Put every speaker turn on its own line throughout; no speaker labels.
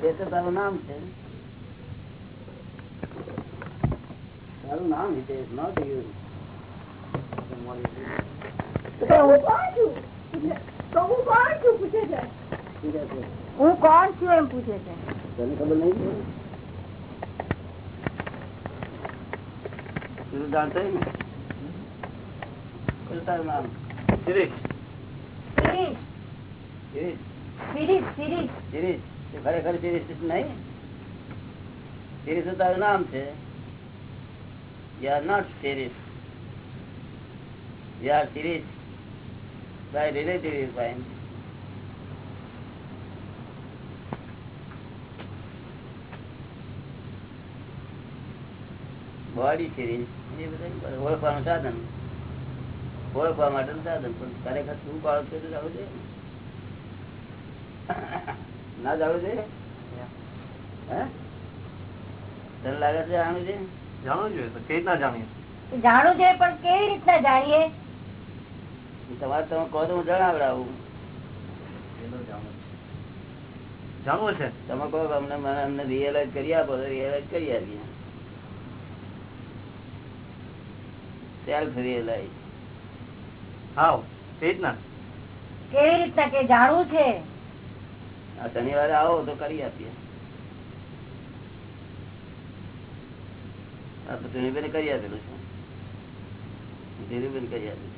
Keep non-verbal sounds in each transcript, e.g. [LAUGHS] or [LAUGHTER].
તે તો તારું નામ છે. તારું નામ હિતેશ નોટ યુ
હું કોણ છું? છું? છે. છું. એમ પૂછે છે.
તને ખબર નહીં છે? જાણતો ને? તારું નામ?
Girish Girish
series series. ખરેખર નામ છે. Not viewpoint. બોડી સિરીઝ એ બધા ઓળખવાનું સાધન. ઓળખવા માટેનું સાધન. પણ ખરેખર શું પાડો છે તો આવું જોઈએ ના જવું જોઈએ તને લાગે છે આનું છે?
જાણવું જોઈએ તો કેવી રીતના જાણીએ?
જાણવું છે પણ કેવી રીતના જાણીએ?
તમારે તમે કહો તો હું જણાવડાવું.
જાણવું છે.
તમે કહો અમને મને અમને રિયલાઇઝ કરી આપો તો રિયલાઇઝ કરી આપીએ. સેલ્ફ રિયલાઇઝ
હાવ કેવી રીતના?
કેવી રીતના કે જાણવું છે?
આ શનિવારે આવો તો કરી આપીએ. આ તો ધીરુભાઈને કરી આપેલું છે. ધીરુભાઈને કરી આપેલું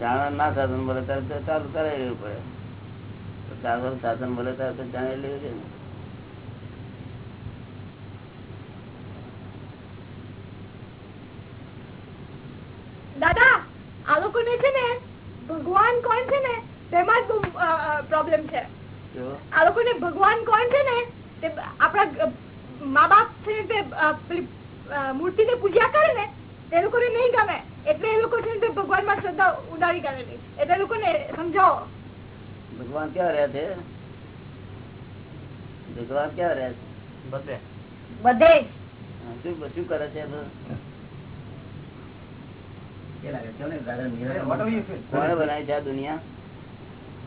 જાણવા ના સાધન બોલે ત્યારે ચાલુ કરાવી પડે. ચાલવાનું સાધન બોલે તો જાણી લેવું છે
દાદા આ છે ને ભગવાન કોણ છે ને તેમાં જ પ્રોબ્લેમ છે.
જો
આ લોકોને ભગવાન કોણ છે ને તે આપણા મા બાપ છે તે મૂર્તિ ને પૂજા કરે ને તે લોકોને નહીં ગમે. એટલે એ લોકો છે ને ભગવાનમાં શ્રદ્ધા ઉડાડી કરેલી એટલે લોકો લોકોને સમજાવો.
ભગવાન ક્યાં રહે છે? ભગવાન ક્યાં રહે છે?
બધે.
બધે.
શું શું કરે છે બધું? બનાવી છે દુનિયા?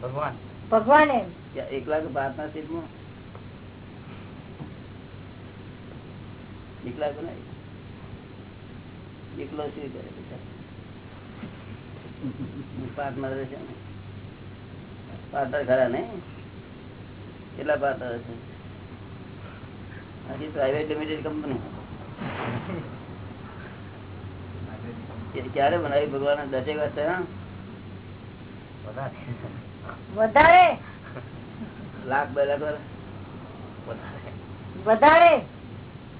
ભગવાન.
એકલા કે પાર્ટનરશીપમાં એકલા કે એકલો શું કરે છે ને. પાર્ટનર ખરા નહીં? કેટલા પાર્ટનર છે હજી પ્રાઇવેટ લિમિટેડ કંપની ક્યારે બનાવી ભગવાન દસેક વર્ષ
વધારે.
લાખ બે લાખ
વધારે.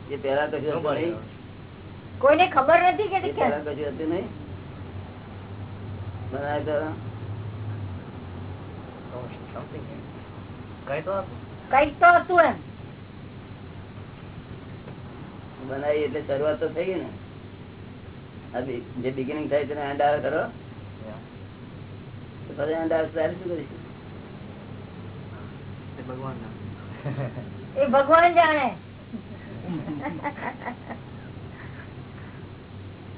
એ પેલા કશું હતું
કોઈને ખબર નથી કે
પેલા કશું હતું નહીં. બનાવી તો
ભગવાન
એ ભગવાન જાણે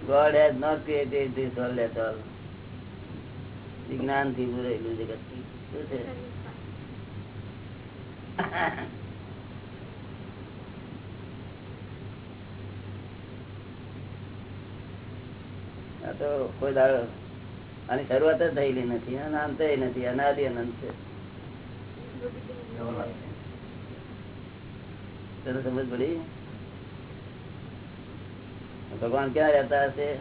God has not created this world. વિજ્ઞાનથી પૂરેલું જગત આ [LAUGHS] તો કોઈ દાડો આની શરૂઆત જ થયેલી નથી અંત નથી અનાદિ અનંત છે. સમજ પડી? ભગવાન ક્યાં રહેતા હશે?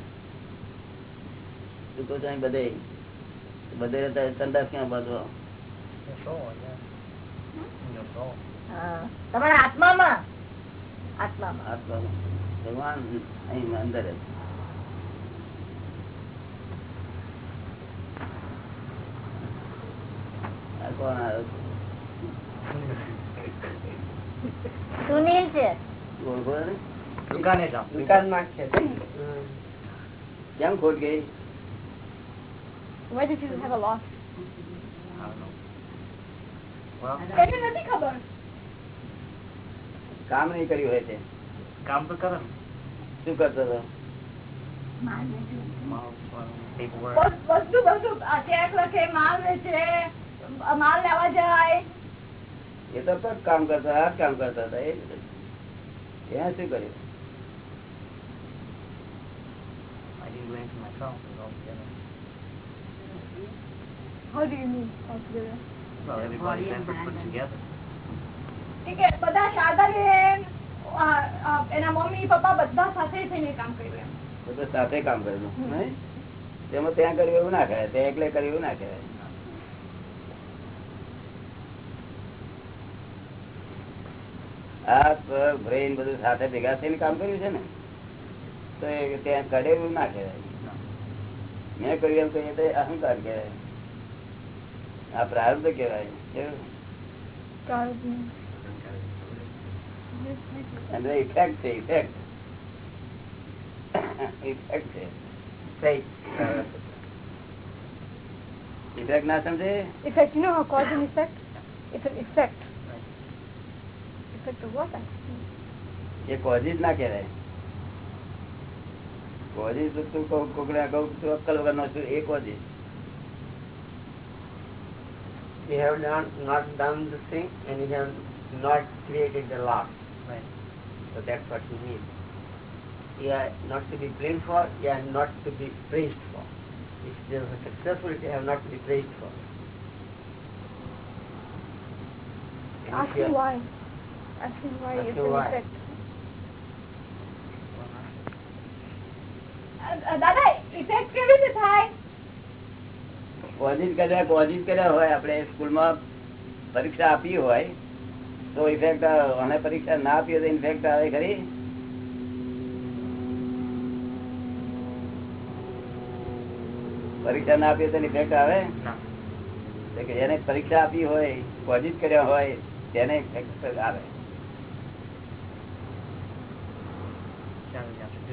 તું કહું બધે બધે રહેતા હોય, ક્યાં બાંધવો.
તમારા આત્મામાં? આત્મામાં.
આત્મામાં. ભગવાન અહીં અંદર છે?
સુનિલ છે.
જ
કેમ ખોટ ગઈ?
Why did you have a loss?
Well,
એને નથી ખબર.
કામ નહીં કર્યું હોય છે
કામ તો કરે
શું કરતો હતો?
બધું બધું ચેક લખે માલ વેચે માલ લેવા જાય.
એ તો કામ કરતા હાથ કામ કરતા હતા એ ત્યાં શું કર્યું.
How do you mean
put together.
બધા શારદાબેન આ, આ, એના મમ્મી પપ્પા બધા સાથે થઈને કામ કર્યું એમ.
બધું સાથે કામ કરેલું તેમાં ત્યાં કર્યું એવું ના કહેવાય ત્યાં એકલે કર્યું એવું ના કહેવાય. હાથ પગ બ્રેન બધું સાથે ભેગા થઈને કામ કર્યું છે ને તો એ ત્યાં કરેલું એવું ના કહેવાય. મેં કર્યું એમ કહીએ તો એ અહંકાર કહેવાય. આ પ્રારબ્ધ કહેવાય. અને ઇફેક્ટ છે ઇફેક્ટ ઇફેક્ટ છે. ઇફેક્ટ ના સમજે?
Effect you know how cause effect effect? It's effect. Effect. Of
એ કોઝિસ ના કહેવાય. કોઝિસ તો તું કોક- અક્કલ વગરનો છું એ causes
We have not, not done the thing and we have not created the law.
Right.
So that's what he means. Yeah, not to be blamed for, yeah, not to be praised for. If there was successful, they have not to be praised for. And if
Ask
you
him
are-
why. Ask him why
Ask
it's
him
an
why.
effect. દાદા effect કેવી રીતે થાય
causes કર્યા causes કર્યા હોય આપણે સ્કૂલમાં પરીક્ષા આપી હોય તો ઇફેક્ટ અને પરીક્ષા ના આપી હોય તો ઇન્ફેક્ટ આવે ખરી? પરીક્ષા ના આપીએ તો ઇફેક્ટ આવે. જેને પરીક્ષા આપી હોય કોઝિસ કર્યા હોય તેને ઇફેક્ટ આવે.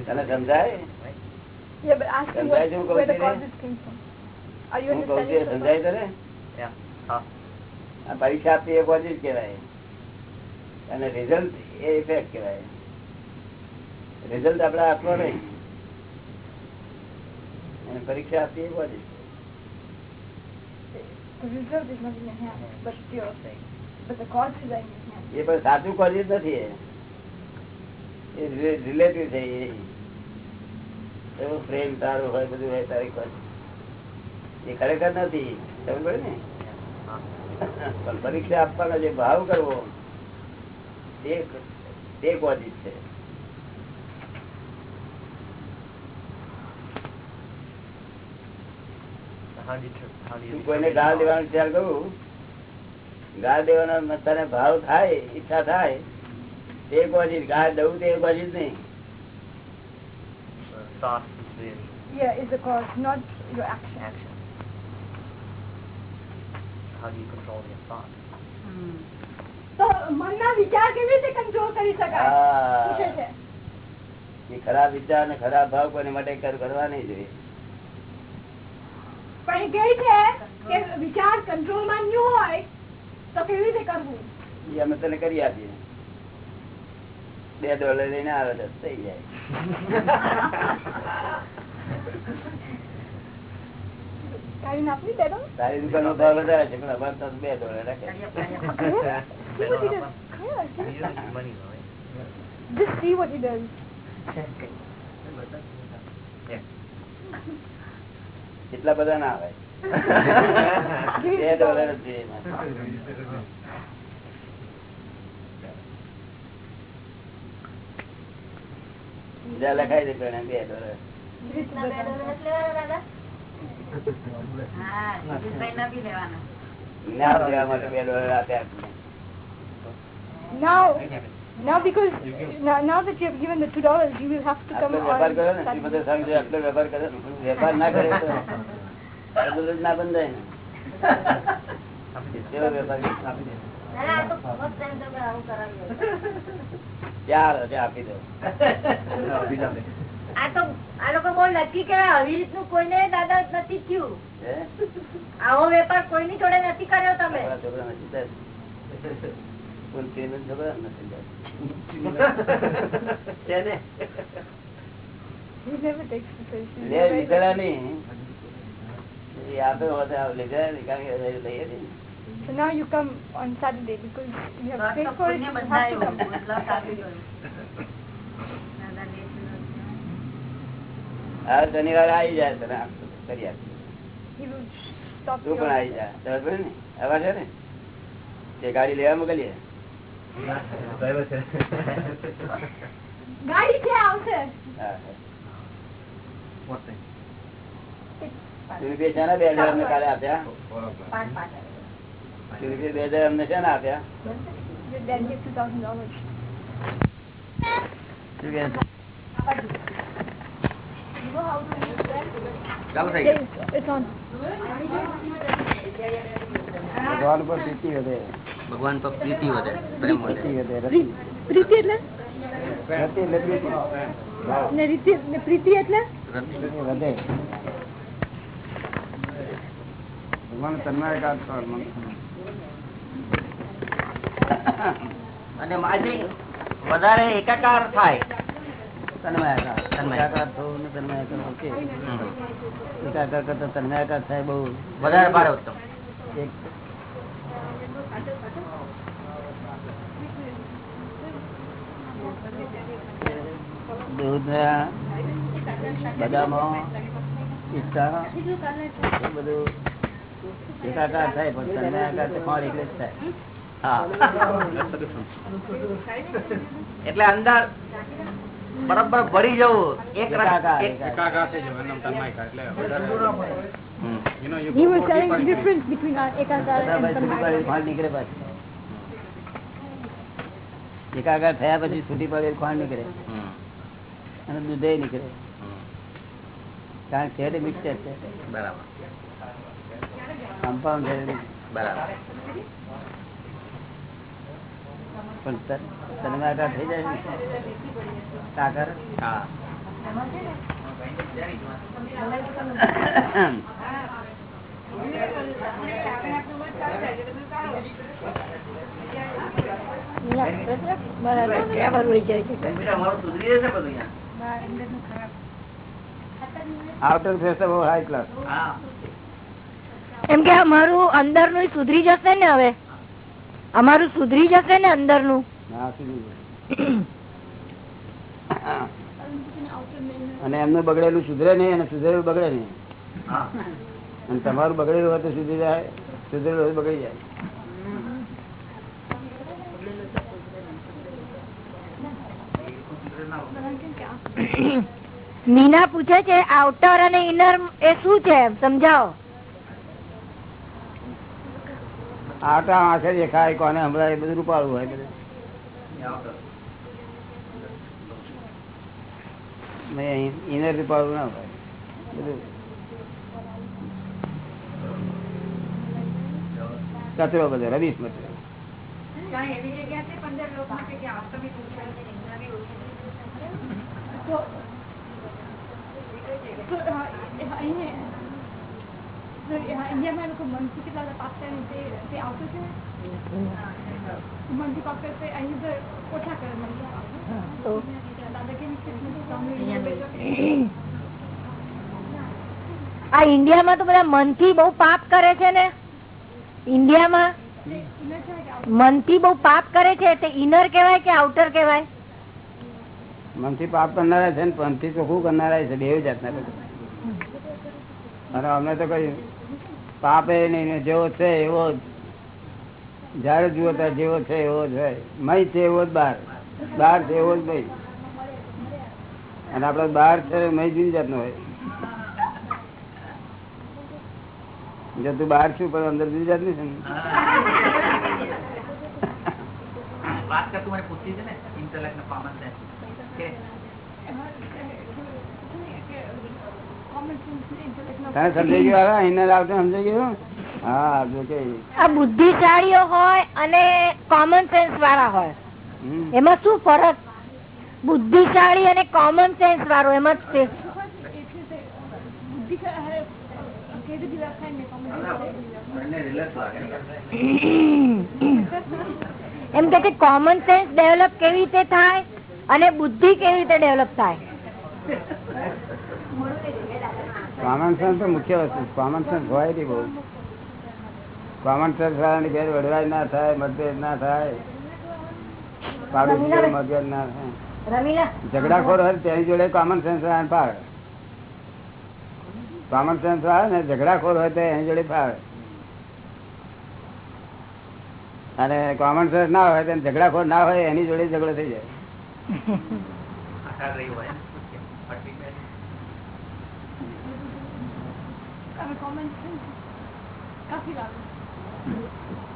તને સમજાય? સમજાય શું કહું હું છું સમજાય તને પરીક્ષા એ કહેવાય. અને રિઝલ્ટ એ ઇફેક્ટ કહેવાય. રિઝલ્ટ આપડા હાથમાં નહીં. અને પરીક્ષા આપી એ
hands.
એ પણ સાચું કોઝિસ નથી એ. એ રિલેટિવ છે એ. એવો પ્રેમ તારું હોય બધું હોય તારી કોઝિસ એ ખરેખર નથી ખબર પડે ને. પણ પરીક્ષા આપવાનો જે ભાવ કરવો તે કોઝિસ છે કોઈને ગાળ દેવાનો વિચાર કરું ગાળ દેવાનો તને ભાવ થાય ઈચ્છા થાય તે કોઝિસ ગાળ દઉં તે કોઝિસ નહીં
Yeah, is the cause, not your action.
action? How do you control your thought?
તો મનના વિચાર કેવી રીતે કંટ્રોલ કરી શકાય? પૂછે
ખરાબ વિચાર અને ખરાબ ભાવ કોને માટે કર- કરવા નહીં જોઈએ.
પણ એ કહે છે કે વિચાર કંટ્રોલમાં ન હોય તો કેવી રીતે કરવું?
એ અમે તને કરી આપીએ. બે ડોલર લઈને આવે તો થઈ જાય. [LAUGHS] તારી દુકાન નો ભાવ વધારે છે પણ અમારે તો બે ડોલર રાખે
just, see what he does.
એટલા બધા ના આવે બે ડોલર જ. બીજા લખાઈ દે બે dollar
Now, now because now, now that you have given the two dollars, you will have to come on.
ચાર હજાર આપી દો
આ તો આ લોકો બહુ લકી કેવાય આવી રીતનું કોઈને દાદા નથી થયું. આવો વેપાર કોઈની જોડે નથી કર્યો તમે.
So now you come on Saturday because you have paid for it. You have to come.
આ શનિવારે આવી જાય તને કરી
stop
તું પણ આવી જા ને આવા છે ને તે ગાડી લેવા મોકલીએ
ગાડી છે આવશે
હા રૂપિયા બે હજાર અમને કાલે આપ્યા રૂપિયા બે હજાર અમને આપ્યા
two thousand dollars.
શું કે છે?
ચાલુ થઈ.
ભગવાન પર પ્રીતિ વધે.
ભગવાન પર પ્રીતિ વધે પ્રેમ વધે.
પ્રીતિ એટલે?
પ્રીતિ.
ને રીતિ ને પ્રીતિ એટલે?
વધે. ભગવાન તન્માય કાઢ
અને માજી વધારે એકાકાર થાય.
તન્માયાકાર.
તન્માય.
થવું ને તન્માયાકાર ઓકે. એકાકાર કરતા તન્માયાકાર થાય બહુ
વધારે ભારે ઉત્તમ
એક દૂધ બદામો પિસ્તા એ બધું એકાકાર થાય પણ તન્માયાકાર તો એકલે જ થાય
હા એટલે અંદર બરાબર ભરી જવું. એક
એકાકાર, થયા પછી છૂટી પડે ખાંડ નીકળે. અને દૂધે નીકળે. કારણ કે છે મિક્સર છે.
બરાબર.
કમ્પાઉન્ડ
બરાબર
પણ ત- તન્માયાકાર થઈ જાય ને સાકર
હા
બરાબર બરાબર ઉડી જાય છે
બેટા, અમારું સુધરી જશે બધું
આઉટર ફેસ બહુ હાઈ ક્લાસ
હા.
એમ કે અમારું અંદરનું સુધરી જશે ને હવે? અમારું સુધરી જશે ને
અંદરનું અને એમનું બગડેલું સુધરે નહીં અને સુધરેલું બગડે નહીં. અને તમારું બગડેલું હોય તો સુધરી જાય સુધરેલું હોય બગડી જાય.
મીના પૂછે છે આઉટર અને ઇનર એ શું છે? સમજાવો.
આટા આંખે દેખાય કોને હમણાં એ બધું રૂપાળું હોય બધું ઇનર રૂપાળું ના હોય બધું કચરો બધો રવીશ મચરો
તો, ઇન્ડિયામાં લોકો મનથી કેટલા બધા પાક થાય ને તે- તે આવતું છે મનથી પાક તે અહીં તો ઓછા કરે મનથી દાદા કેમ
આ ઇન્ડિયામાં તો બધા મનથી બહુ પાપ કરે છે ને? ઇન્ડિયામાં મનથી બહુ પાપ કરે છે તે ઇનર કહેવાય કે આઉટર કહેવાય?
મનથી પાપ કરનારા છે ને પંથી ચોખ્ખું કરનારા છે બે જાતના બધા અને અમે તો કઈ પાપ નહીં જેવો છે એવો જ. જયારે જુઓ ત્યારે જેવો છે એવો છે મય છે એવો જ બાર. બાર છે એવો જ ભાઈ અને આપડે બાર છે મય જુદી જાતનો હોય. જો તું બહાર છું, પણ અંદર જુદી
જાત નહીં છે ને
તને સમજાઈ ગયું? આવે એને આવતો સમજાઈ ગયું? હા જો
આ બુદ્ધિશાળીઓ હોય અને કોમન સેન્સ વાળા હોય. એમાં શું ફરક? બુદ્ધિશાળી અને કોમન સેન્સ વાળો એમાં જ છે. એમ કે કોમન સેન્સ ડેવલપ કેવી રીતે થાય અને બુદ્ધિ કેવી રીતે ડેવલપ થાય?
કોમન સેન્સ તો મુખ્ય વસ્તુ કોમન સેન્સ હોય નહીં બહુ. કોમન સેન્સ વાળાની ઘેર વડવાઈ ના થાય મતભેદ ના થાય. ઝઘડાખોર હોય તેની જોડે કોમન સેન્સ વાળા ફાવે. કોમન સેન્સ વાળા ને ઝઘડાખોર હોય તો એની જોડે ફાવે. અને કોમન સેન્સ ના હોય તો ઝઘડાખોર ના હોય એની જોડે ઝઘડો થઈ જાય. [LAUGHS]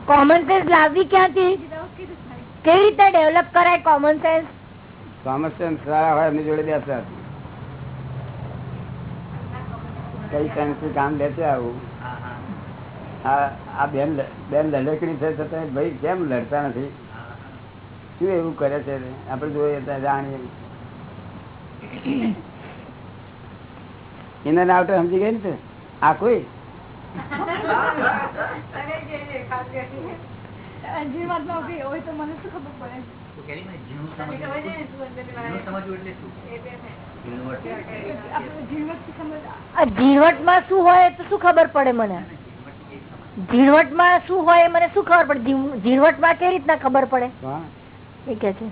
કોમન સેન્સ લાવવી ક્યાંથી? કેવી રીતે ડેવલપ કરાય કોમન સેન્સ
કોમન સેન્સ સારા હોય એમની જોડે બેસા. કઈ સેન્સ કામ લેશે આવું? આ બેન બેન લડકડી છે છતાં ભાઈ કેમ લડતા નથી? શું એવું કરે છે? આપણે જોઈએ જાણીએ. એના આવતા સમજી ગઈ ને આ કોઈ?
ઝીણવટમાં શું હોય તો શું ખબર પડે મને? ઝીણવટમાં શું હોય મને શું ખબર પડે? ઝીણવટમાં કેવી રીતના ખબર પડે? એ કે છે.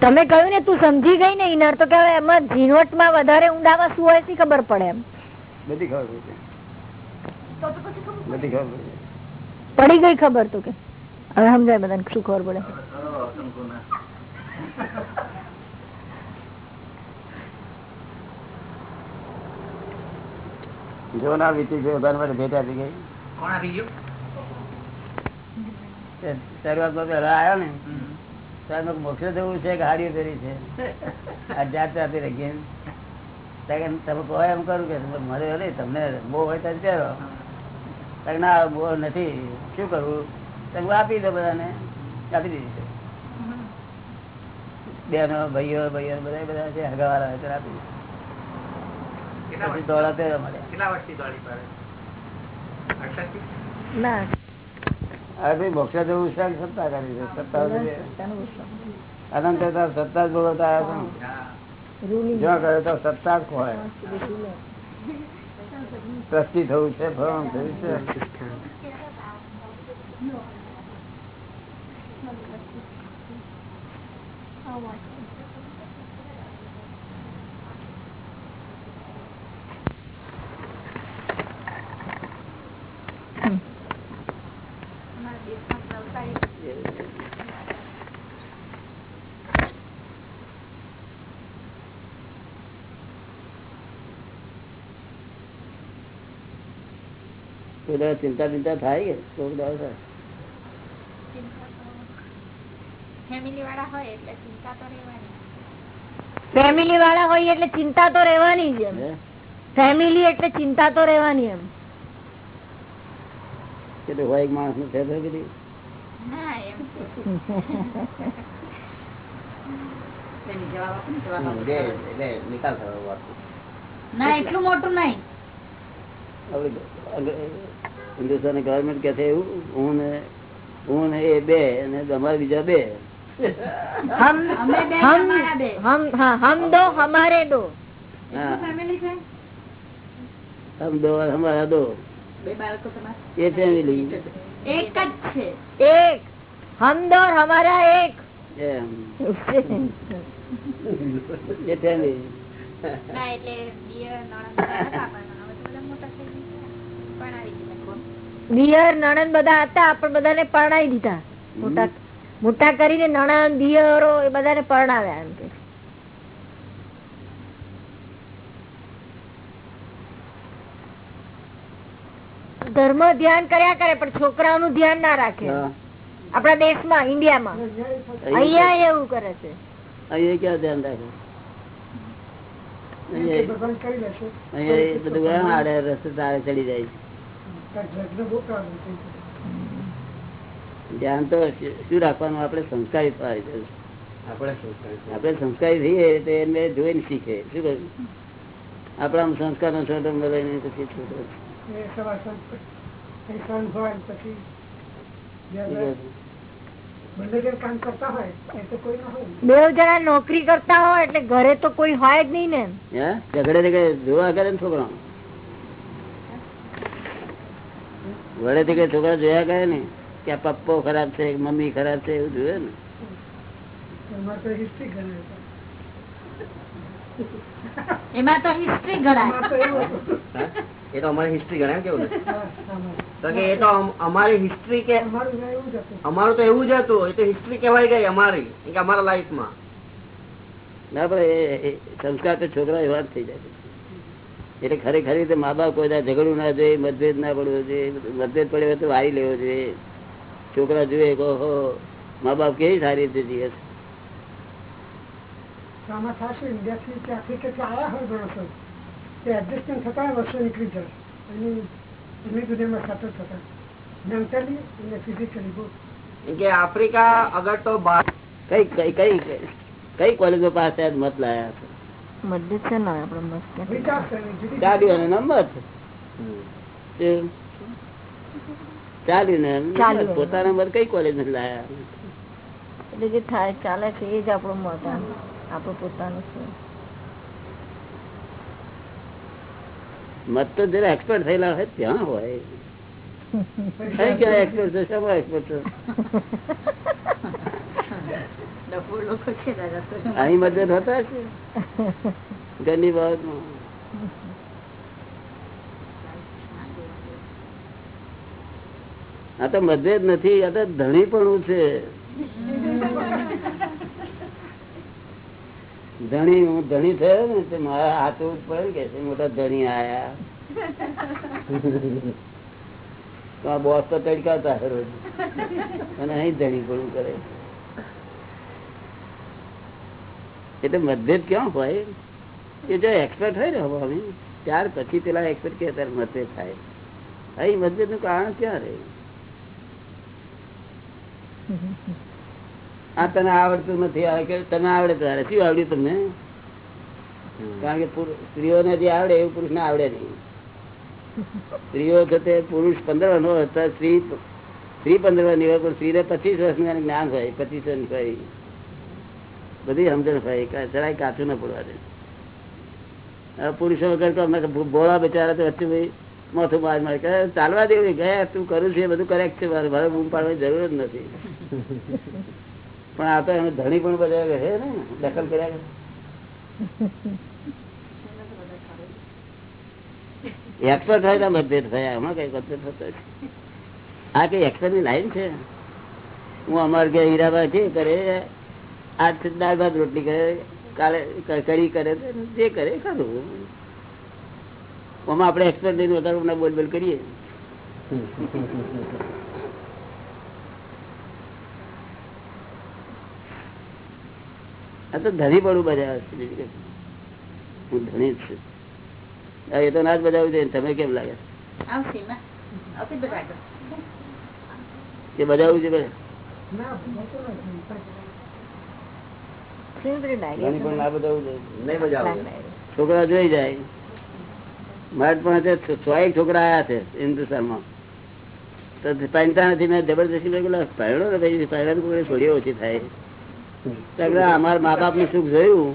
તમે કહ્યું ને તું સમજી ગઈ ને ઇનર તો કે એમાં ઝીણવટમાં વધારે ઊંડામાં શું હોય ખબર પડે એમ?
બધી ખબર બધી ખબર પડી.
ગઈ ખબર તો કે. હવે સમજાય બધાને શું ખબર પડે.
જો ના વીતી ગયો ભગવાન માટે ભેટ આપી ગઈ. મોક્ષ જવું છે કે હાડી છે? જાત જાતે રખીને તમે કહો એમ કરું કે મારે અરે તમને બહુ હોય તો ના બહુ નથી શું કરવું તમે આપી દો બધાને. આપી દીધી છે. બેનો ભાઈઓ ભાઈઓ બધા બધા છે હગાવાળા હોય આપી દીધું. દોડા પહેરો મળે
કેટલા વર્ષથી દોડી પડે
ના.
અરે મોક્ષા જેવું શાક સત્તા કરી છે સત્તા અનંત સત્તા બોલતા જ્યાં તો. સત્તા જ ખોવાય. થયું છે ફરણ થયું છે
Oh, my God. બધા ચિંતા
ચિંતા
થાય કે
કોક દાવ નિકાલ
ના એટલું મોટું નહીં.
હિન્દુસ્તાન ગવર્મેન્ટ કે છે એવું હું ને હું ને એ બે અને તમારે બીજા બે
એક જ છે
એક
પણ
દિયર નણંદ બધા હતા પણ બધાને પરણાવી દીધા. મોટા મોટા કરીને નણંદ દિયરો એ બધાને પરણાવ્યા એમ કે. ધર્મ ધ્યાન કર્યા કરે પણ છોકરાઓનું ધ્યાન ના રાખે. આપણા દેશમાં ઇન્ડિયામાં. અહિયાં એવું કરે છે.
અહીંયા ક્યાં ધ્યાન રાખે? અહીંયા બધું રસ્તે તારે ચડી જાય. છે ધ્યાન તો શું રાખવાનું? આપણે સંસ્કારિત આપણે સંસ્કારી થઈએ તો એને જોઈને શીખે. શું કહ્યું? આપણા સંસ્કાર નો છોટો લઈને પછી છોટો
બે જણા નોકરી કરતા હોય એટલે ઘરે તો કોઈ હોય જ નહીં ને.
ઝઘડે ઝઘડે જોવા કરે ને છોકરા વડે થી કઈ છોકરા જોયા કરે ને કે આ પપ્પો ખરાબ છે મમ્મી ખરાબ છે એવું જોયું ને?
એમાં તો હિસ્ટ્રી ગણાય
એ તો અમારી હિસ્ટ્રી ગણાય કેવું ને? તો કે એ તો અમારી હિસ્ટ્રી કે અમારું તો એવું જ હતું. એ તો હિસ્ટ્રી કેવાય ગઈ અમારી કે અમારા લાઈફમાં
ના પણ એ- સંસ્કાર તો છોકરા એવા જ થઈ જાય. છે. એટલે ખરેખર રીતે મા બાપ કોઈ દાડો ઝઘડવું ના જોઈએ મતભેદ ના પડવો જોઈએ મતભેદ પડે તો વારી લેવો જોઈએ. છોકરા જોઈએ કે ઓહો મા બાપ કેવી સારી રીતે જીવે છે.
આફ્રિકા અગર તો
કઈ કઈ કઈ કઈ કોલેજો પાસે મત લાયા છે
છે ને મસ્ત
વિચાર
ચાલ્યું અને નંબર છે. ચાલ્યું ને નંબર. પોતાના મત કઈ કોલેજ નથી લાયા?
એટલે જે થાય ચાલે છે એ જ આપણો મોટા આપણું પોતાનું છે.
મત તો જરા એક્સપર્ટ થયેલા હોય ત્યાં હોય. [LAUGHS] કઈ ક્યાં એક્સપર્ટ છે? શેમાં એક્સપર્ટ છે? [LAUGHS] અહીં મતભેદ છે નથી, આ તો ધણી પણ છે. ધણી, હું ધણી થયો ને, તે મારા હાથ ઉપર કે છે, મોટા ધણી આયા. તો બોસ તો તડકાતા અને અહીં ધણી પણ કરે એટલે મતભેદ ક્યાં હોય? એ જો એક્સપર્ટ હોય ને હવે ત્યાર પછી પેલા એક્સપર્ટ કે ત્યારે મતભેદ થાય. અહીં મતભેદનું કારણ ક્યાં રહે? આ તને આવડતું નથી તને આવડે તારે શું આવડ્યું તમને? કારણ કે સ્ત્રીઓને જે આવડે, એવું પુરુષ ને આવડે નહીં. સ્ત્રીઓ થતે પુરુષ પંદર વર્ષ નો હોય, તો સ્ત્રી સ્ત્રી પંદર વર્ષની હોય પણ સ્ત્રીને પચીસ વર્ષનું જ્ઞાન હોય, પચીસ વર્ષ હોય બધી સમજણ હોય જરાય કાચું ના પડવા દે. પુરુષો વગર તો ભોળા બચારા તો વચ્ચે ભાઈ મોથું માર માર કરે. ચાલવા દેવું ગયા તું કરું છે બધું કરેક્ટ છે મારે મારે બૂમ પાડવાની જરૂર જ નથી. [LAUGHS] પણ આ તો એને ધણી પણ બધા છે ને દખલ કર્યા એક્સપર્ટ હોય તો મતભેદ થયા. એમાં કઈ મતભેદ થતો આ કઈ એક્સપર્ટની લાઈન છે? હું અમારે ઘેર હીરાબા છે કરે. આજ દાળ ભાત રોટલી કરે કાલે કરી કઢી કરે તો જે કરે ખાધું. કરું આમાં આપણે એક્સપર્ટ લઈને વધારે બોલ બોલ કરીએ. આ તો ધણી પણ બજાવે છે બીજું હું ધણી જ છું. એ તો ના જ બજાવું છે તમે કેમ લાગે? કે બજાવું છે બધા? છોકરા જોઈ જાય. મારા પણ સો એક છોકરા આયા છે હિન્દુસ્તાનમાં તો પહેરતા નથી મેં જબરદસ્તી મેં પહેરો ને ભાઈ પહેરવાનું કોઈ થોડી ઓછી થાય. અમારા મા બાપનું સુખ જોયું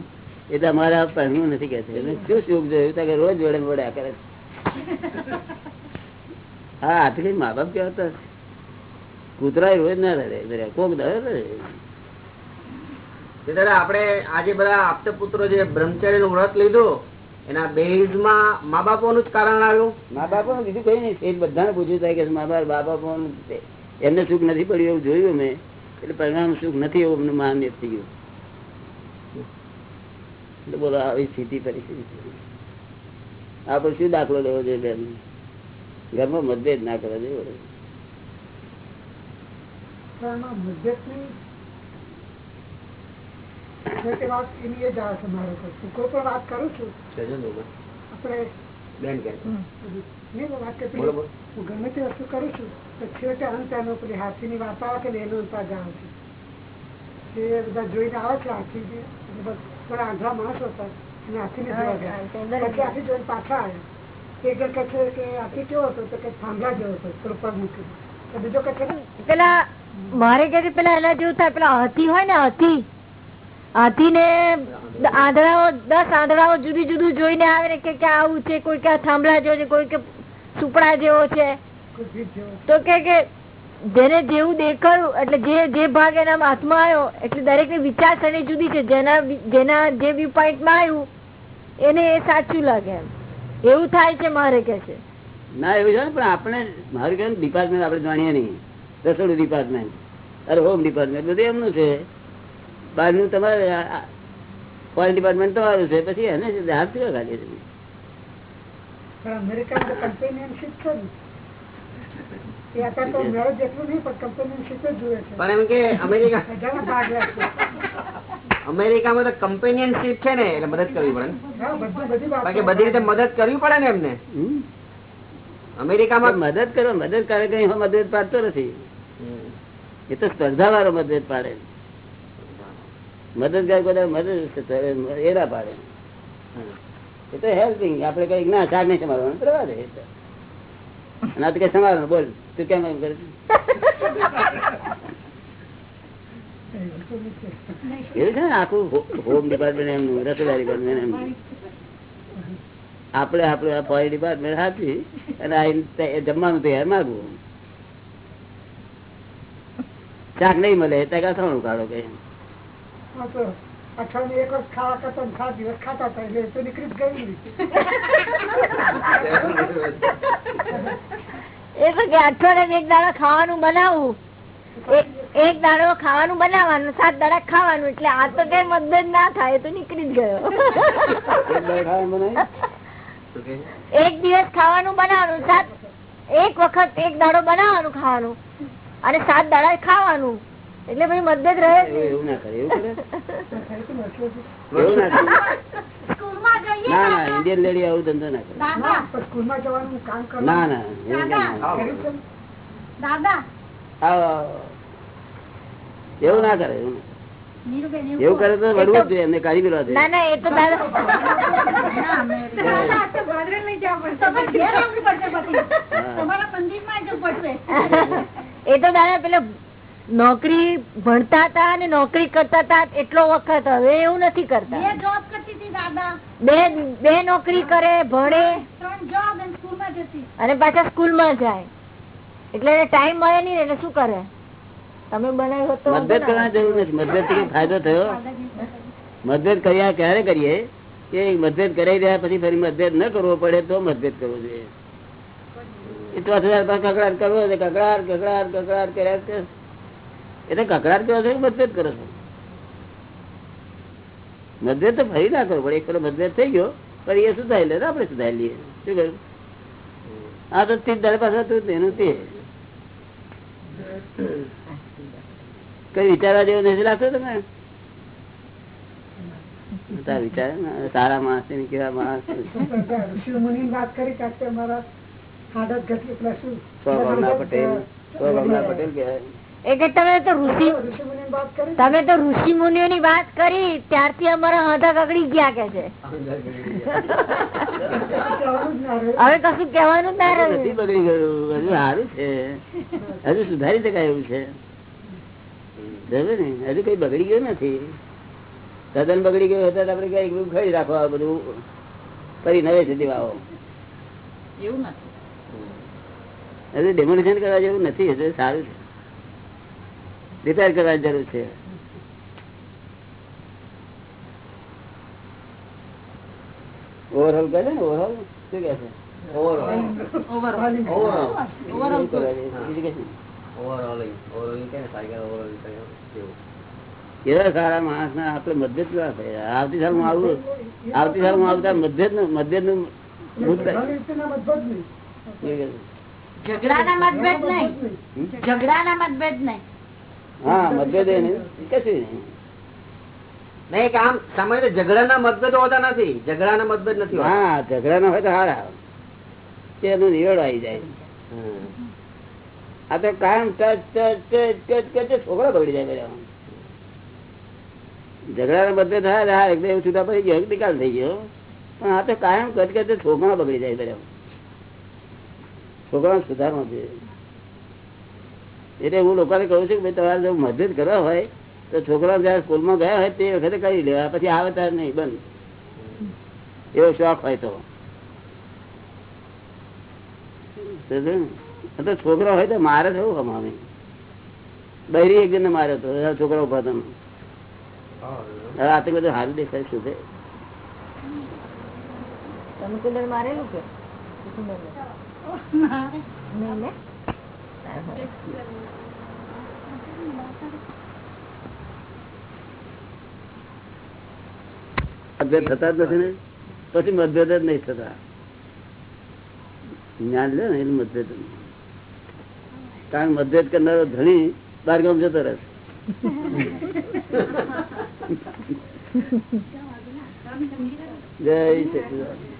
એટલે અમારે આ પહેરવું નથી કે છે. શું સુખ જોયું? તો કે રોજ જોડે વડ્યા કરે હા આથી કઈ મા બાપ કેવા હતા કૂતરા રોજ ના રહે કોક દર રહે
તો દાદા આપણે આજે બધા આપતા પુત્રો જે બ્રહ્મચર્યનું વ્રત લીધું એના બેઝમાં મા બાપોનું જ કારણ આવ્યું?
મા બાપ બીજું કઈ નહીં. એ બધાને પૂછ્યું થાય કે મા બાપ મા બાપો એમને સુખ નથી પડ્યું એવું જોયું મેં. એટલે પરિણામ સુખ નથી એવું અમને માન્ય થઈ ગયું. એટલે બોલો આવી સ્થિતિ પરિસ્થિતિ આપણે શું દાખલો લેવો જોઈએ બેન ઘરમાં મતભેદ ના કરવા જોઈએ.
વાત એની એ જ આવે છે. મારો કોઈ પણ વાત કરું છું આપણે
બેન કે.
નહીં વાત કરતી
બોલો, બોલો.
હું ગમે તે વસ્તુ કરું છું તો છેવટે અંત એનો પેલી હાથીની વાત આવે છે એનો અંત જ આવે છે બધા જોઈને આવે છે હાથી જે એટલે બસ થોડા આંધળા માણસો હતા અને હાથીને જોવા ગયા. પછી હાથી જોઈને પાછા આવ્યા. એ કે કહે છે કે હાથી કેવો હતો તો કે થાંભલા જેવો હતો થોડો પગ મૂકી તો બીજો કહે?
પેલા મારે કે પેલા એના જેવું થાય પેલા હાથી હોય ને હાથી હાથી ને આંધળાઓ, દસ આંધળાઓ જુદી જુદું જોઈને આવે ને કે ક્યાં આવું છે, કોઈ કે આ થાંભલા જેવો છે, કોઈ કે સુપડા જેવો છે. તો કે કે જેને જેવું દેખાયું એટલે જે જે ભાગ એના હાથમાં આવ્યો, એટલે દરેકની વિચારસરણી જુદી છે. જેના જેના જે વ્યૂ પોઈન્ટમાં આવ્યું, એને એ સાચું લાગે એમ. એવું થાય છે મારે કે છે.
ના, એવું છે પણ આપણે, મારું કહેવાનું ડિપાર્ટમેન્ટ આપણે જાણીએ નહીં. રસોડું ડિપાર્ટમેન્ટ અરે હોમ ડિપાર્ટમેન્ટ બધું એમનું છે. બહારનું તમારે ફોરેન ડિપાર્ટમેન્ટ તમારું છે પછી એને હાથ કેવા કાઢીએ છીએ.
અમેરિકામાં તો કમ્પેનિયનશીપ છે ને છે. છે.
છે એટલે મદદ કરવી પડે બાકી બધી રીતે મદદ કરવી પડે ને એમને? અમેરિકામાં
મદદ કરો મદદ કરે કઈ મદદ પાડતો નથી. એ તો સ્પર્ધા વાળો મદદ પાડે. મદદગાર બધા મદદ એરા ના પાડે. એ તો હેલ્પિંગ આપડે કઈ ના શાક નહીં સંભાળવાનું. પ્રવા એ તો. કઈ સંભાળવાનું, બોલ. તું કેમ એમ કરે? એવું છે ને, આખું હોમ ડિપાર્ટમેન્ટ એમનું રસોડા ડિપાર્ટમેન્ટ એમનું આપણે આપણે ડિપાર્ટમેન્ટ હાથી અને આ જમવાનું તૈયાર માગવું. શાક નહીં મળે, ત્યાં અથાણું કાઢો કે?
હા તો અઠવાડિયે એક વર્ષ ખાવા કરતા સાત દિવસ ખાતા હતા એટલે તો નીકળી જ ગયું
એ તો કે અઠવાડિયે એક દાડો ખાવાનું બનાવવું એક દાડો ખાવાનું બનાવવાનું સાત દાડા ખાવાનું એટલે આ તો કઈ મદદ ના થાય તો નીકળી જ ગયો?
એક
દિવસ ખાવાનું બનાવવાનું સાત એક વખત એક દાડો બનાવવાનું ખાવાનું અને સાત દાડા ખાવાનું એટલે ભાઈ મદદ રહે
એવું ના કરે એવું ના કરે. ના ના ઇન્ડિયન લેડી આવું ધંધો ના કરે.
ના,
ના ના એવું ના કરે? એવું એવું ના.
નીરુબેન
એવું કરે તો વડવું જ જોઈએ એમને કાઢી મેળવા
ના ના એ તો દાદા. એ તો દાદા પેલા નોકરી ભણતા હતા અને નોકરી કરતા હતા એટલો વખત હવે એવું નથી કરતા.
બે જોબ કરતી હતી દાદા.
બે બે નોકરી કરે ભણે.
ત્રણ જોબ અને સ્કૂલમાં જતી.
અને પાછા સ્કૂલમાં જાય. એટલે ટાઈમ મળે નહીં એટલે શું કરે? તમે બનાવ્યો હોત તો
મદદ કરવાની જરૂર નથી. મદદથી ફાયદો થયો? મતભેદ કર્યા ક્યારે કરીએ? કે મતભેદ કરાઈ રહ્યા પછી ફરી મતભેદ ન કરવો પડે તો મતભેદ કરવો જોઈએ. એટલો તો હજાર કકડાટ કરવો કકડાટ કકડાટ કકડાટ કર્યા જ કરે. એ તો કકડાટ કરો છો મતભેદ કરો છો. મતભેદ તો ફરી ના કરો પણ એક પેલો મતભેદ થઈ ગયો પણ એ સુધારી લે તો આપણે સુધારી લઈએ. શું કહ્યું? આ તો તીજ દાડે પાસે હતું એનું તે. કઈ વિચારવા જેવું નથી લાગતું તમે સારા માણસ ને કેવા માણસ સ્વભાવના પટેલ સ્વભાવના પટેલ કહેવાય.
એ તમે તો ઋષિ
ઋષિ વાત કરી
તમે તો ઋષિ મુનિઓ ની વાત કરી ત્યારથી અમારા હાથા કકડી ગયા કે છે. હવે કશું કેવાનું ના
હજુ
રહ્યું
બગડી ગયું. હજુ સારું છે. હજુ સુધારી શકાય એવું છે. ને? હજુ કઈ બગડી ગયું નથી. તદ્દન બગડી ગયું હતા આપડે કઈ ખાઈ રાખવા બધું ફરી નવે છે દીવાઓ.
એવું નથી.
હજુ ડેમોનેશન કરવા જેવું નથી. હજુ સારું છે. રિપેર કરવાની જરૂર છે. ઓવરહોલ કરે ને? ઓવરહોલ શું કે છે સારા માણસ ના આપડે મતભેદ કેવા થયા આવતી સાલ હું આવું આવતી સાલ હું આવતા નું
મતભેદનું. મતભેદ નહીં.
ઝઘડાના મતભેદ નહીં.
હા મતભેદ કશું નહીં.
આમ સામાન્ય ઝઘડાના મતભેદો હોતા નથી. ઝઘડાના મતભેદ નથી
હા ઝઘડા હોય તો હારા. તે નિવેડો આવી જાય. આ તો કાયમ છોકરા બગડી જાય બધે. થાય હા એક બે છૂટા પડી ગયો નિકાલ થઈ ગયો. પણ આ તો કાયમ કચ કચ છોકરા બગડી જાય છોકરા સુધારવા જોઈએ. એટલે હું લોકોને કહું છું કે ભાઈ તમારે જો મજબૂત કરવા હોય તો છોકરા જયારે સ્કૂલમાં ગયા હોય તે વખતે કરી લેવા પછી આવે ત્યારે નહીં બંધ. એવો શોખ હોય તો. ને? છોકરો હોય તો મારે થયું અમારે બહેરી એક જણ માર્યો હતો છોકરો ઊભા તમે હવે આ તો બધું હારું દેખાય શું છે.
તમે કુલર મારેલું કે?
મતભેદ થતા જ નથી ને? પછી મતભેદ જ નહીં થતા. જ્ઞાન લે ને એટલે મતભેદ કારણ મતભેદ કરનારો ધણી બારગામ જતો રહે જય સચિદાનંદ.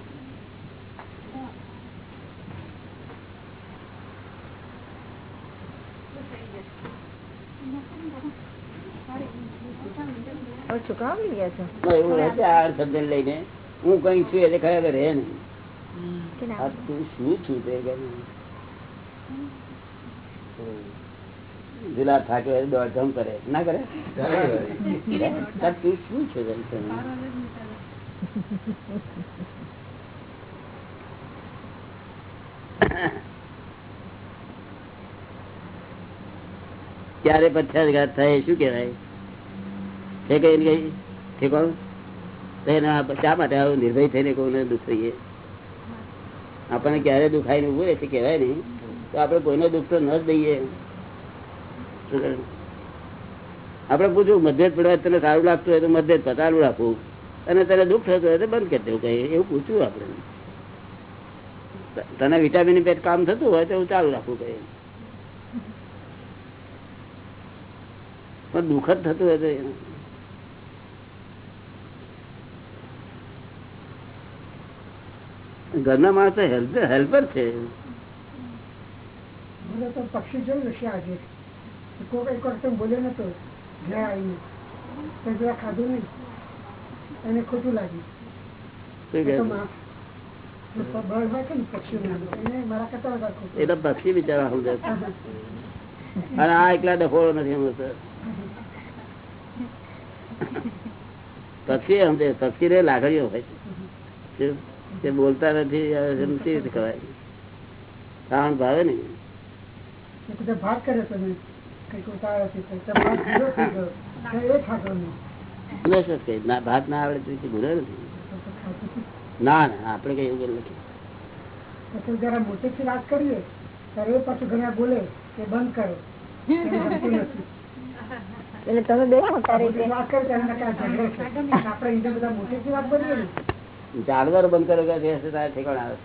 હવે છોકરાઓ બી ગયા છો
એવું રહે છે આ શબ્દ લઈને. હું કઈ છું એટલે ખરેખર રહે નહીં. તું શું છું તે જુલા થાક્યો દોડધામ કરે. ના કરે? તું શું છે ક્યારે? ક્યારે પછાત થાય શું કેવાય છે કઈ કઈ? ઠીક શા માટે આવું નિર્ભય થઈને કોઈને દુઃખ થઈએ? આપણને ક્યારે દુખાય ને ઉભું રહેશે કહેવાય નહીં. તો આપણે કોઈને દુઃખ તો ન જ દઈએ. આપણે પૂછવું મધ્યત પડવા તને સારું લાગતું હોય તો મધ્યત પતાડું રાખવું. અને તને દુઃખ થતું હોય તો બંધ કરી દેવું કહીએ એવું પૂછવું આપણે. તને વિટામિન પેટ કામ થતું હોય તો હું ચાલુ રાખવું કહીએ પણ દુઃખ જ થતું હોય તો ઘરના માણસો હેલ્પર છે
પક્ષી જોયું છે આજે. કોઈ બોલ્યો નતો ખાધું નહીં. એને ખોટું લાગ્યું.
પક્ષી બિચારા અને આ એકલા ડફોળો નથી [LAUGHS] પક્ષી સમજે પક્ષી રે લાગણીઓ હોય. છે તે બોલતા નથી કેવી રીતે કહેવાય. કારણ ભાવે ને
બધા ભાગ કરે
છે ના. ભાત ના. આવડે તો એ નથી. ના ના આપણે કઈ એવું નથી.
જરા મોટેથી વાત કરીએ ત્યારે એ પાછું ઘણા બોલે કે બંધ કરો. નથી.
એટલે તમે બે મોટા રીતે
વાત કરે ત્યારે આપણે એને બધા મોટેથી વાત કરીએ ને.
જાનવર બંધ કરો કે તારે ઠેકાણ આવે.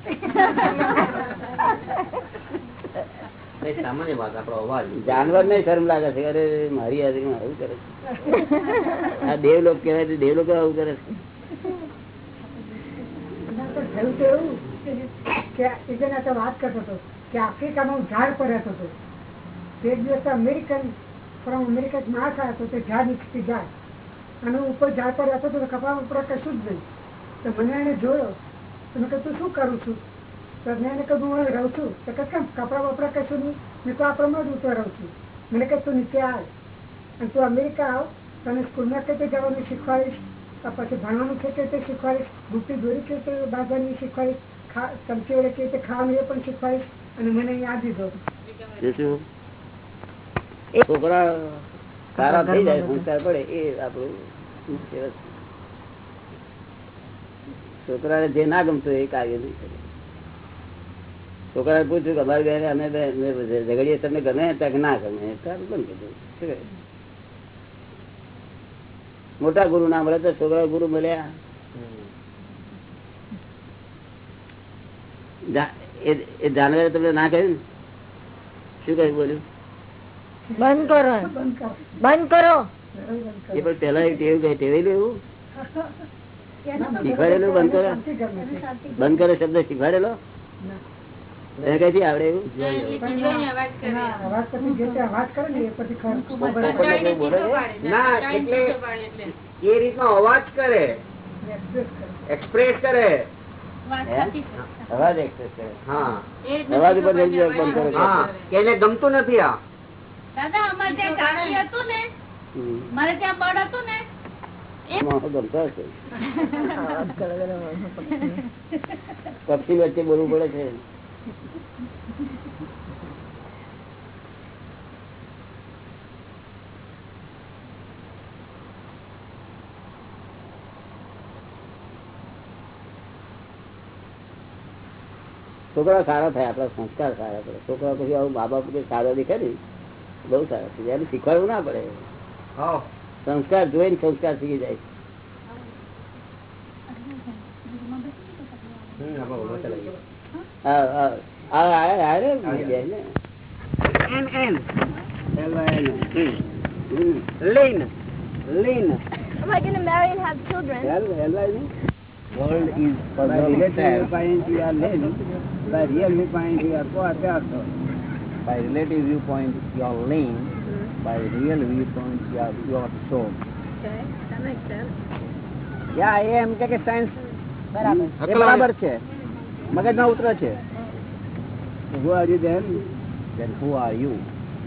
વાત
જાનવર ને શરમ લાગે છે અરે મારી હાજરી આવું કરે છે. આ દેવલોક કહેવાય છે દેવલોક આવું કરે છે.
વાત કરતો હતો કે આફ્રિકામાં ઝાડ પર રહેતો હતો. તે દિવસ અમેરિકન ફ્રોમ અમેરિકા માણસ આવ્યો હતો તે ઝાડ નીચથી ઝાડ. અને ઉપર ઝાડ પર રહેતો હતો તો કપડા ઉપર કશું જ નહીં. તો મને એને જોયો. તો મેં કહ્યું શું કરું છું? તો એને કહ્યું હું રહું છું. તો કે, કેમ? કપડા વપરા કશું નહીં? મેં તો આપણામાં જ ઉપર રહું છું. મને કહે તું નીચે આવ. અને તું અમેરિકા આવ. તને સ્કૂલમાં કઈ રીતે જવાનું શીખવાડીશ? પછી ભણવાનું છે કે તે શીખવાડીશ? બુટ્ટી દોરી કે તે બાંધવાની શીખવાડીશ? ખા, ચમચી વડે કે રીતે ખાવાનું એ પણ શીખવાડીશ? અને મને યાદ દીધો
છોકરા સારા થઈ જાય પડે, એ આપણું. છોકરાને જે ના ગમતું એ કાર્ય નહીં કરે. છોકરાને પૂછ્યું કે અમારી બેન અમે ઝઘડીએ તમને ગમે? ત્યાં કે ના ગમે. ત્યારે બંધ કરે? મોટા ગુરુ ના મળે તો છોકરા ગુરુ મળ્યા. એ- એ જાનવરે તમને ના કહ્યું શું કહ્યું બોલ્યું?
બંધ કરો.
બંધ
બંધ કરો.
એ પણ પેલા એક કહે ટેવેલું એવું? શીખવાડેલું? બંધ કરો. બંધ શબ્દ શીખવાડેલો? કઈથી આવડે એવું?
અવાજ કરે. ને એ પછી ખબર
પોપટ જેવું બોલે છે?
ના એટલે એ રીતનો અવાજ કરે.
એક્સપ્રેસ કરે?
અવાજ એક્સપ્રેસ કરે.
હા.
અવાજ ઉપર બંધ કરો.
હા કે એને ગમતું નથી આ.
દાદા અમારે ત્યાં હતું ને. મારે ત્યાં બળ હતું ને.
પક્ષી વચ્ચે બોલવું પડે છે. છોકરા સારા થાય આપડા સંસ્કાર સારા પડે છોકરા પછી આવું મા બાપ સારા દેખાય ને. બહુ સારા છે એને શીખવાડવું ના પડે. સંસ્કાર જોઈને સંસ્કાર શીખી જાય આ- આ- આ- આ- આ રે, બે ને.
N N
L-I-N. Hmm.
Lean lean
Am I going to marry and have children?
L- L-I-N. World is by relative viewpoint you are learn, by real viewpoint you are co-author.
By relative viewpoint, you are lean. By real viewpoint, you are you are strong.
યા એ એમ કે science
બરાબર
એ બરાબર છે મગજમાં ઉતરે છે
Who are you then?
Then who are you?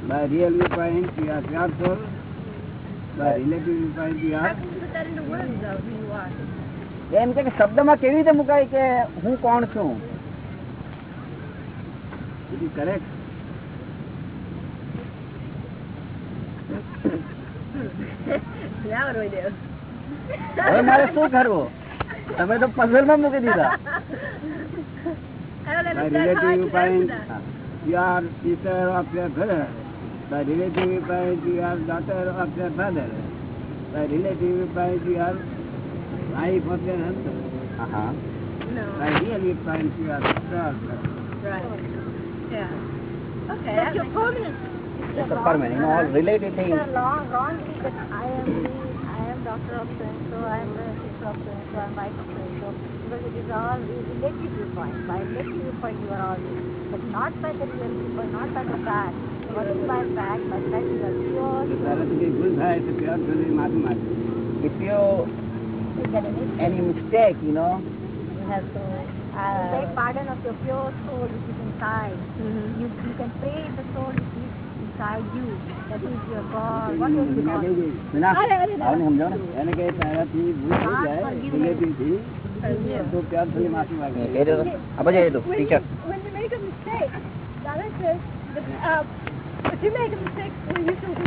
By real viewpoint you are author. By relative viewpoint you are
Put that into words though, who you are.
એમ કે શબ્દમાં કેવી રીતે મુકાય કે હું કોણ છું
it is correct.
હવે મારે શું કરવું તમે તો પઝલમાં મૂકી દીધા
sister of your brother. By relative viewpoint you are daughter of your father. By relative viewpoint you are wife of your husband.
હા
your
permanent.
It's a permanent, you know,
doctor of so and so, I am the sister of so and so, I am wife of so and so. Because it is all relative viewpoint. By relative viewpoint you are all this. But not by the real viewpoint, not by the fact. What is by fact? By fact you are pure.
જો તારાથી કઈ ભૂલ થાય તો પ્યાર કરીને માફી માંગે
If you
You get an instant.
any mistake, you know,
You have to uh, beg pardon of your pure soul which is inside. You, you can pray the soul which is inside you. That is your God. What is
વિના
God?
કઈ ગઈ
વિના આવને સમજાવો ને
એને કઈ તારાથી ભૂલ થઈ જાય રિલેટિવથી તો પ્યારથી માફી માંગે
એ તો આ બધે એ તો teacher
When you make a mistake, Dada says, that, uh, if you make a mistake, when you should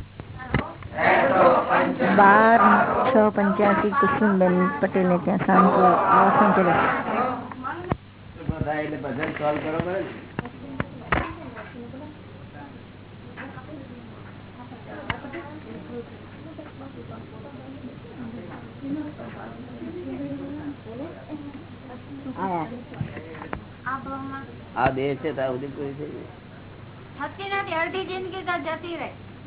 બાર છ પંચ્યાસી કુસુમબેન પટેલે ત્યાં શાંતિ લોસ એન્જલસ
થાય એટલે ભજન સોલ્વ કરો પડે આ દેહ છે ત્યાં સુધી પૂરી થઈ જાય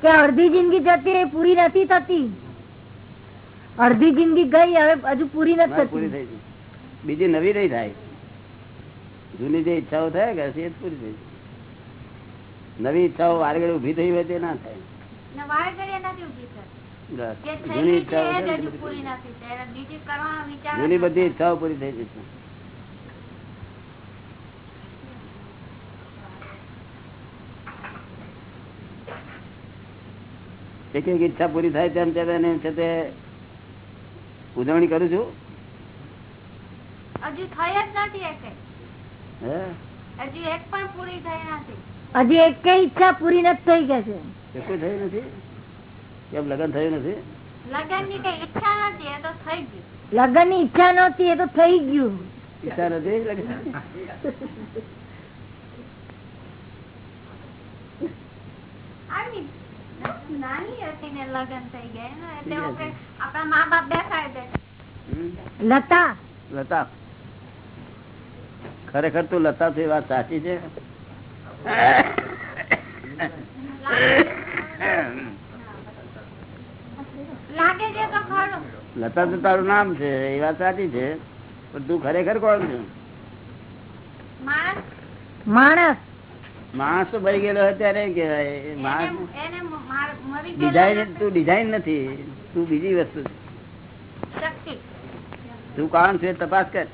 કે અડધી જિંદગી જતી રહી પૂરી નથી થતી. અડધી જિંદગી ગઈ હવે હજુ પૂરી નથી
પૂરી થઈ બીજી નવી નહીં થાય. જૂની જે ઈચ્છાઓ થાય કે એ પૂરી થઈ નવી ઈચ્છાઓ વારગડે ઊભી થઈ હોય તે ના થાય. જૂની બધી ઈચ્છાઓ પૂરી થઈ જશે. એક એક ઈચ્છા પૂરી થાય તેમ તેમ એને છે તે ઉજવણી કરું છું?
હજુ થઈ જ નથી એક એક પણ પૂરી થઈ નથી. હજી એક ઈચ્છા પૂરી નથી થઈ ગયા છે.
એ કોઈ થયું નથી? કેમ લગ્ન થયું નથી?
લગનની ઈચ્છા નતી એ તો થઈ ગયું. ઈચ્છા નહોતી એ તો થઈ ગયું.
ઈચ્છા નથી લગ્ન?
નાની હતી ને લગન થઈ ગયા એટલે આપણા મા બાપ બેસાડે લતા.
લતા? ખરેખર તું લતા વાત સાચી છે
લાગે છે તો ખરું
લતા તો તારું નામ છે એ વાત સાચી છે પણ તું ખરેખર કોણ છે?
માણસ. માણસ
તો ભરી ગયેલો અત્યારે ત્યારે એમ કહેવાય માણસ
એને માર- મરી
ડિઝાઇન તું ડિઝાઇન નથી તું બીજી વસ્તુ છે. તું કોણ છે તપાસ કર.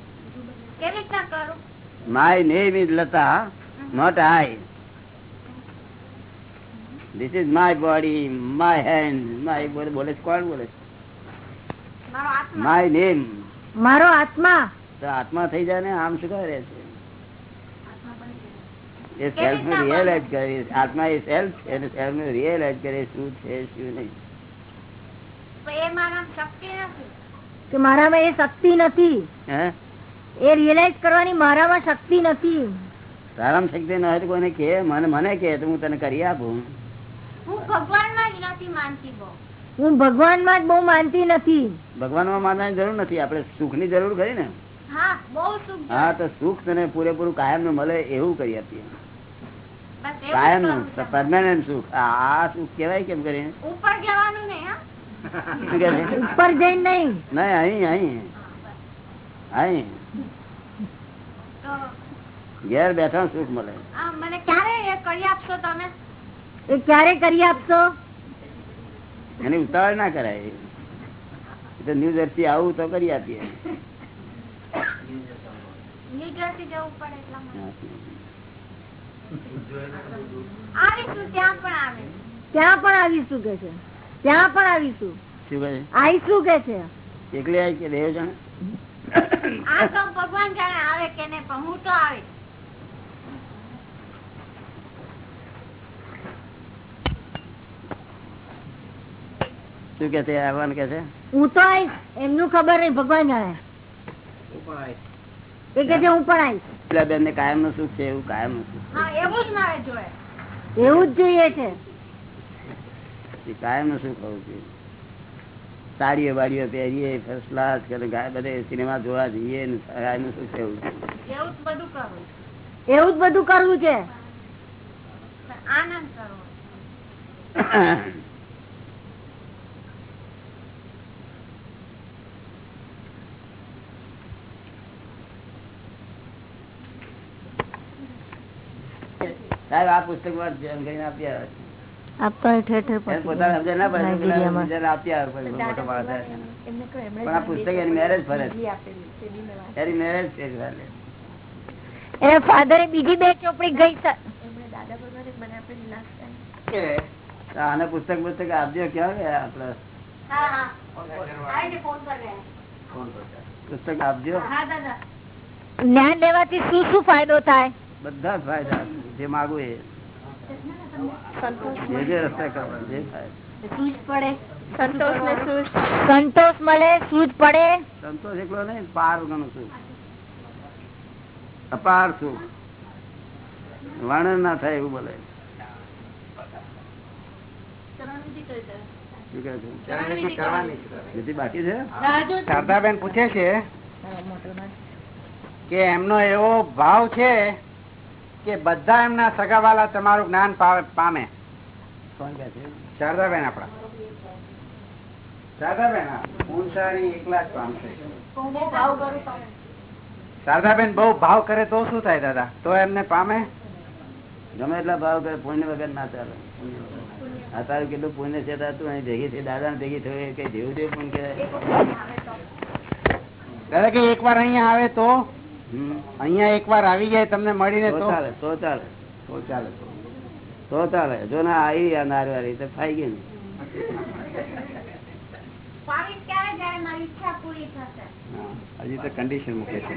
My name is Lata not I this is my body my hand my બોલે બોલે છે કોણ બોલે છે? My name.
મારો આત્મા.
તો આત્મા થઈ જાય ને આમ શું કરે છે? એ
સેલ્ફનું
રિયલાઇઝ કરી. આત્મા એ સેલ્ફ છે અને સેલ્ફનું રિયલાઇઝ કરે શું છે શું નહીં.
કે મારામાં એ શક્તિ નથી.
હે?
એ રિયલાઇઝ કરવાની મારામાં શક્તિ નથી.
તારામાં શક્તિ ન હોય કોને કે મને મને કે તો હું તને કરી આપું.
હું ભગવાનમાં નથી માનતી બહુ.
હું ભગવાનમાં જ બહુ માનતી નથી.
ભગવાનમાં માનવાની જરૂર નથી. આપડે સુખની જરૂર કરી ને.
હા બહુ સુખ
હા તો સુખ તને પૂરેપૂરું કાયમનું મળે એવું કરી આપીએ.
કાયમનું
પરમાનન્ટ સુખ. આ સુખ કેવાય કેમ કરીને?
ઉપર જવાનું નહીં
ઉપર નહીં.
નહીં અહીં અહીં. અહીં. ઘેર બેઠા સુખ મળે.
મને ક્યારે કરી આપશો તમે?
એ ક્યારે કરી આપશો?
એની ઉતાવળ ના કરાય. એ તો ન્યૂ જર્સી આવું તો કરી આપીએ.
આવીશું ત્યાં પણ આવે
ત્યાં આવીશું કે છે? ત્યાં પણ આવીશું.
શું
આવીશું કે છે?
એકલી આવી કે દેવ જાણે?
આ તો ભગવાન જાણે આવે કે હું તો આવે
શું કે છે આવવાનું કે છે?
હું તો આવીશ એમનું ખબર નહીં ભગવાન જાણે. એ કે છે હું પણ આવીશ
બેન ને કાયમનું સુખ છે એવું કાયમનું સુખ
એવું જ મારે જોઈએ.
એવું જ જોઈએ છે.
કાયમનું સુખ હોવું જોઈએ. સાડીઓ બાડીઓ પહેરીએ ફર્સ્ટ ક્લાસ કરે બધે સિનેમા જોવા જઈએ ને કાયમનું સુખ એવું
એવું જ બધું કરવું
એવું જ બધું કરવું છે.
આનંદ કરવો [COUGHS]
સાહેબ આ પુસ્તકમાં ધ્યાન કરીને આપી આવે છે.
આપતો ઠેર ઠેર
એને પોતાને સમજણ ના પડે તો પેલા બીજાને આપી આવે કોઈ મોટો માણસ આવે. પણ આ પુસ્તક એની મેરેજ ફરે છે. એની મેરેજ છે જ વાલે.
એના ફાધરે બીજી બે ચોપડી ગઈ સ-
તો આને પુસ્તક પુસ્તક આપજો ક્યાં ગયા આપડે
હા હા. આવીને ફોન કરે
પુસ્તક આપજો.
હા દાદા.
જ્ઞાન લેવાથી શું શું ફાયદો થાય?
બધા જ ફાયદા. જે માગું એ. જે જે રસ્તા કરવા જે થાય.
સંતોષ સંતોષ મળે સૂઝ પડે.
સંતોષ એકલો નહીં પાર ગણું સુખ અપાર સુખ વર્ણન ના થાય એવું બોલે. શું કહે છે? બાકી છે?
શારદાબેન પૂછે છે કે એમનો એવો ભાવ છે કે બધા એમના સગાવાલા તમારું જ્ઞાન પામે. શારદાબેન આપણા. શારદાબેન ઊંચાણી એકલા જ પામશે શારદાબેન બહુ ભાવ કરે તો શું થાય દાદા? તો એમને પામે?
ગમે એટલા ભાવ કરે પુણ્ય વગર ના ચાલે. આ તારું કેટલું પુણ્ય છે તું અહીં ભેગી થઈ દાદા ને ભેગી થયું કઈ જેવું જેવું પુણ્ય
દાદા કે એક વાર અહીંયા આવે તો. અહીંયા એક વાર આવી જાય તમને મળીને
તો ચાલે તો ચાલે.
તો ચાલે તો.
ચાલે. જો ના આવી ગયા નારવારી તો
થશે.
હા, હજી તો કન્ડિશન મૂકે છે.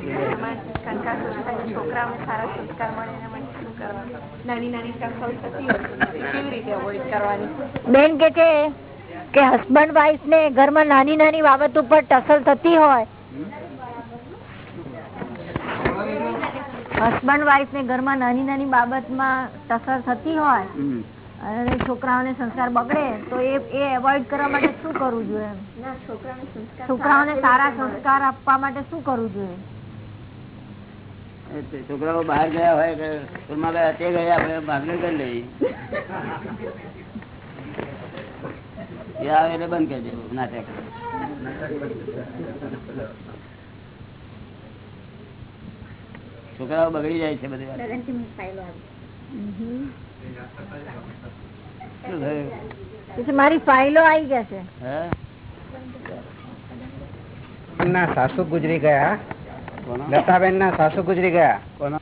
બેન કે છે કે હસબન્ડ વાઈફ ને ઘરમાં નાની નાની બાબત ઉપર ટસલ થતી હોય હસબન્ડ વાઈફ ને ઘરમાં નાની નાની બાબતમાં ટસર થતી હોય અને છોકરાઓને સંસ્કાર બગડે તો એ એ એવોઇડ કરવા માટે શું કરવું જોઈએ? એમ? છોકરાઓને સારા સંસ્કાર આપવા માટે શું કરવું જોઈએ?
છોકરાઓ બહાર ગયા હોય કે સ્કૂલમાં ગયા તે ગયા ભાગને કરી લઈ આવે એટલે બંધ કરી દેવું નાટક. છોકરાઓ બગડી જાય છે બધી
મારી ફાઇલો આવી ગયા
છે.
ના સાસુ ગુજરી ગયા. લતાબેન ના સાસુ ગુજરી ગયા.
કોનો?